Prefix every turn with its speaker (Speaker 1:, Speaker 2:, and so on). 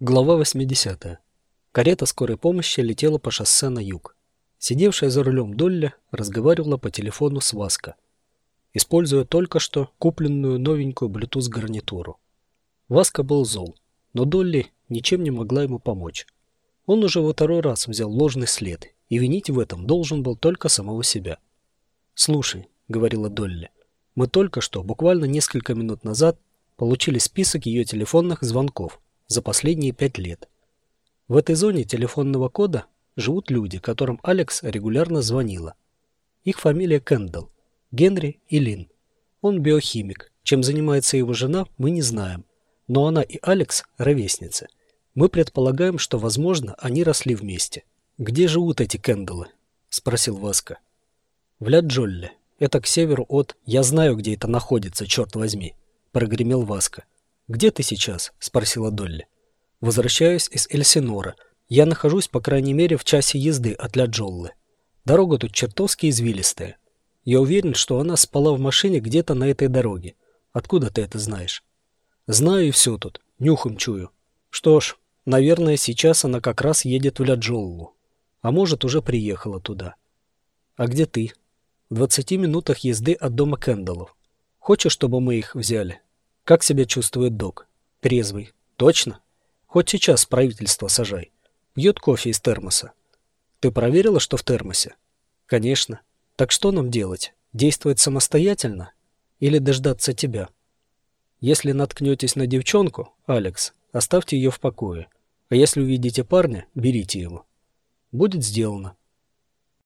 Speaker 1: Глава 80. Карета скорой помощи летела по шоссе на юг. Сидевшая за рулем Долли разговаривала по телефону с Васко, используя только что купленную новенькую Bluetooth-гарнитуру. Васка был зол, но Долли ничем не могла ему помочь. Он уже во второй раз взял ложный след, и винить в этом должен был только самого себя. «Слушай», — говорила Долли, — «мы только что, буквально несколько минут назад, получили список ее телефонных звонков» за последние пять лет. В этой зоне телефонного кода живут люди, которым Алекс регулярно звонила. Их фамилия Кэндалл, Генри и Лин. Он биохимик. Чем занимается его жена, мы не знаем. Но она и Алекс – ровесницы. Мы предполагаем, что, возможно, они росли вместе. «Где живут эти Кэндаллы?» – спросил Васка. «В Ля-Джолле. Это к северу от... Я знаю, где это находится, черт возьми!» – прогремел Васка. «Где ты сейчас?» – спросила Долли. «Возвращаюсь из Эльсинора. Я нахожусь, по крайней мере, в часе езды от Ля Джоллы. Дорога тут чертовски извилистая. Я уверен, что она спала в машине где-то на этой дороге. Откуда ты это знаешь?» «Знаю и все тут. Нюхом чую. Что ж, наверное, сейчас она как раз едет в Ля Джоллу. А может, уже приехала туда. А где ты?» «В двадцати минутах езды от дома Кэндаллов. Хочешь, чтобы мы их взяли?» Как себя чувствует док? Трезвый. Точно? Хоть сейчас правительство сажай. Пьет кофе из термоса. Ты проверила, что в термосе? Конечно. Так что нам делать? Действовать самостоятельно? Или дождаться тебя? Если наткнетесь на девчонку, Алекс, оставьте ее в покое. А если увидите парня, берите его. Будет сделано.